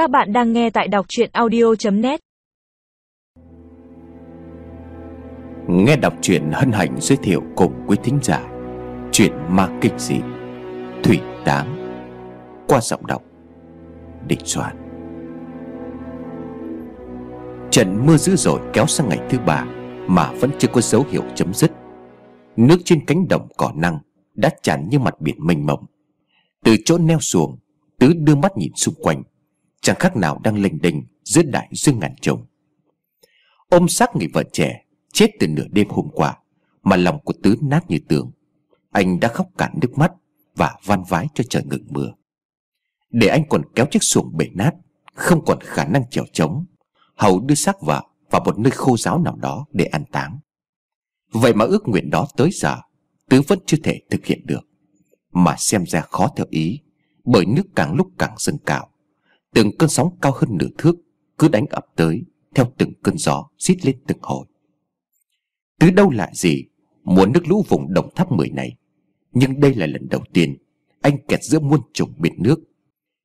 Các bạn đang nghe tại đọc chuyện audio.net Nghe đọc truyện hân hạnh giới thiệu cùng quý thính giả, Chuyện ma kịch dị, Thủy Tám Qua giọng đọc định Soạn. Trận mưa dữ dội kéo sang ngày thứ ba Mà vẫn chưa có dấu hiệu chấm dứt. Nước trên cánh đồng cỏ năng Đã tràn như mặt biển mênh mông. Từ chỗ neo xuồng, Tứ đưa mắt nhìn xung quanh Chẳng khác nào đang lình đình giữa đại dương ngàn trùng Ôm xác người vợ trẻ, Chết từ nửa đêm hôm qua, Mà lòng của Tứ nát như tường. Anh đã khóc cạn nước mắt Và van vái cho trời ngừng mưa. Để anh còn kéo chiếc xuồng bể nát, Không còn khả năng chèo trống, Hầu đưa xác vợ vào một nơi khô giáo nào đó để an táng. Vậy mà ước nguyện đó tới giờ, Tứ vẫn chưa thể thực hiện được, Mà xem ra khó theo ý, Bởi nước càng lúc càng dâng cao. Từng cơn sóng cao hơn nửa thước Cứ đánh ập tới, Theo từng cơn gió xít lên từng hồi. Tứ đâu lại gì muốn nước lũ vùng đồng tháp mười này. Nhưng đây là lần đầu tiên Anh kẹt giữa muôn trùng biển nước,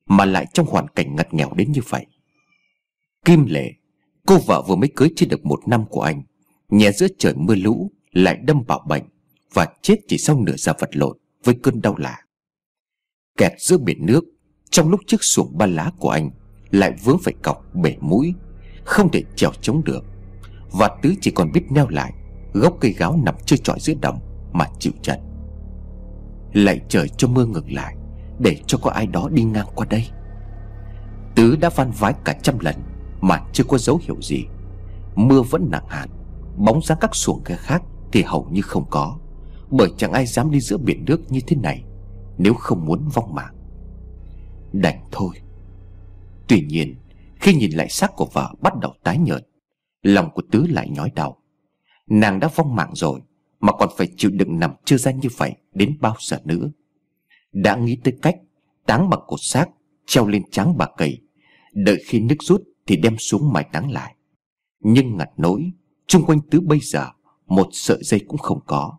Mà lại trong hoàn cảnh ngặt nghèo đến như vậy. Kim Lệ, Cô vợ vừa mới cưới chưa được một năm của anh, Nhẹ giữa trời mưa lũ Lại đâm vào bệnh Và chết chỉ sau nửa giờ vật lộn Với cơn đau lạ. Kẹt giữa biển nước trong lúc chiếc xuồng ba lá của anh Lại vướng phải cọc bể mũi, Không thể trèo chống được. Và Tứ chỉ còn biết neo lại, Gốc cây gáo nằm chơi trọi giữa đồng Mà chịu trận. Lại trời cho mưa ngừng lại, Để cho có ai đó đi ngang qua đây. Tứ đã van vái cả trăm lần Mà chưa có dấu hiệu gì. Mưa vẫn nặng hạt, Bóng dáng các xuồng ghe khác Thì hầu như không có. Bởi chẳng ai dám đi giữa biển nước như thế này, Nếu không muốn vong mạng. Đành thôi. Tuy nhiên, Khi nhìn lại xác của vợ bắt đầu tái nhợt, Lòng của Tứ lại nhói đau. Nàng đã vong mạng rồi, Mà còn phải chịu đựng nằm chưa ra như vậy Đến bao giờ nữa. Đã nghĩ tới cách Táng bằng cột xác, Treo lên tráng bà cầy Đợi khi nước rút thì đem xuống mài táng lại. Nhưng ngặt nỗi Trung quanh Tứ bây giờ, Một sợi dây cũng không có.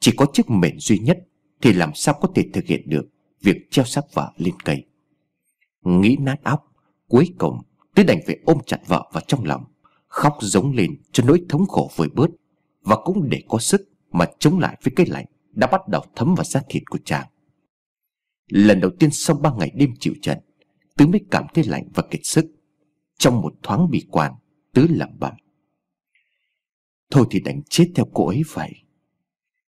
Chỉ có chiếc mền duy nhất Thì làm sao có thể thực hiện được Việc treo xác vợ lên cây. Nghĩ nát óc, Cuối cùng Tứ đành phải ôm chặt vợ vào trong lòng, Khóc giống lên cho nỗi thống khổ vơi bớt. Và cũng để có sức Mà chống lại với cái lạnh Đã bắt đầu thấm vào da thịt của chàng. Lần đầu tiên sau ba ngày đêm chịu trận, Tứ mới cảm thấy lạnh và kiệt sức. Trong một thoáng bị quan, Tứ lẩm bẩm. Thôi thì đánh chết theo cô ấy vậy.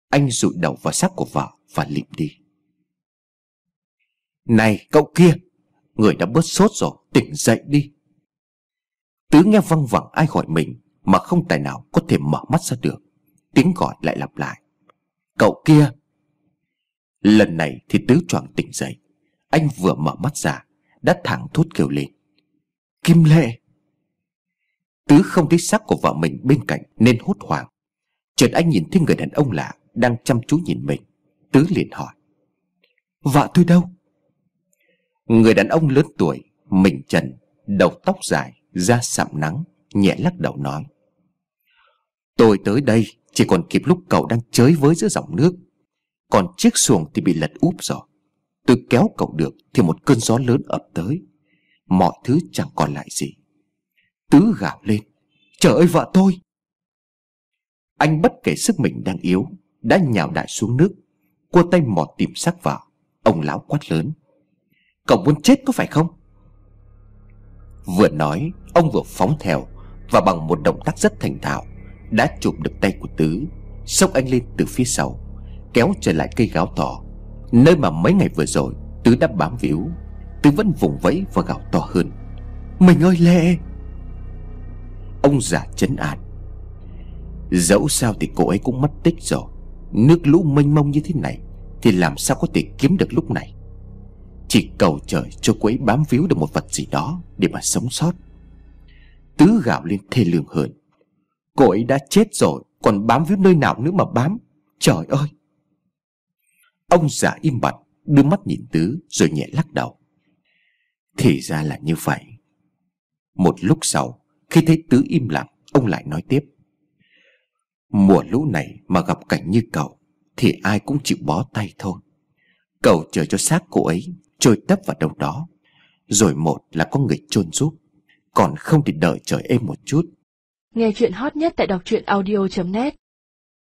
Anh rụi đầu vào xác của vợ Và lịm đi. Này, cậu kia! Người đã bớt sốt rồi, Tỉnh dậy đi. Tứ nghe văng vẳng ai gọi mình, Mà không tài nào có thể mở mắt ra được. Tiếng gọi lại lặp lại. Cậu kia. Lần này thì Tứ choàng tỉnh dậy. Anh vừa mở mắt ra, Đã thẳng thốt kêu lên. Kim Lệ. Tứ không thấy xác của vợ mình bên cạnh Nên hốt hoảng. Chợt anh nhìn thấy người đàn ông lạ Đang chăm chú nhìn mình. Tứ liền hỏi. Vợ tôi đâu? Người đàn ông lớn tuổi Mình trần, Đầu tóc dài, Da sạm nắng, Nhẹ lắc đầu nói. Tôi tới đây Chỉ còn kịp lúc cậu đang chới với giữa dòng nước. Còn chiếc xuồng thì bị lật úp rồi. Tôi kéo cậu được Thì một cơn gió lớn ập tới. Mọi thứ chẳng còn lại gì. Tứ gào lên. Trời ơi, vợ tôi! Anh bất kể sức mình đang yếu, Đã nhào đại xuống nước. Cua tay mò tìm xác vợ. Ông lão quát lớn. Cậu muốn chết có phải không? Vừa nói, Ông vừa phóng theo Và bằng một động tác rất thành thạo, Đã chụp được tay của Tứ, Xốc anh lên từ phía sau, Kéo trở lại cây gáo to. Nơi mà mấy ngày vừa rồi, Tứ đã bám víu, Tứ vẫn vùng vẫy và gào to hơn. Mình ơi Lệ Ông già chấn an. Dẫu sao thì cô ấy cũng mất tích rồi, Nước lũ mênh mông như thế này Thì làm sao có thể kiếm được lúc này? Chỉ cầu trời cho cô ấy bám víu được một vật gì đó Để mà sống sót. Tứ gạo lên thê lương hơn. Cô ấy đã chết rồi, Còn bám víu nơi nào nữa mà bám? Trời ơi! Ông già im bặt, Đưa mắt nhìn Tứ, rồi nhẹ lắc đầu. Thì ra là như vậy. Một lúc sau, Khi thấy Tứ im lặng, Ông lại nói tiếp. Mùa lũ này mà gặp cảnh như cậu, Thì ai cũng chịu bó tay thôi. Cậu chờ cho xác cô ấy Trôi tấp vào đâu đó. Rồi một là có người chôn giúp. Còn không thì đợi trời êm một chút. Nghe chuyện hot nhất tại đọc truyện audio.net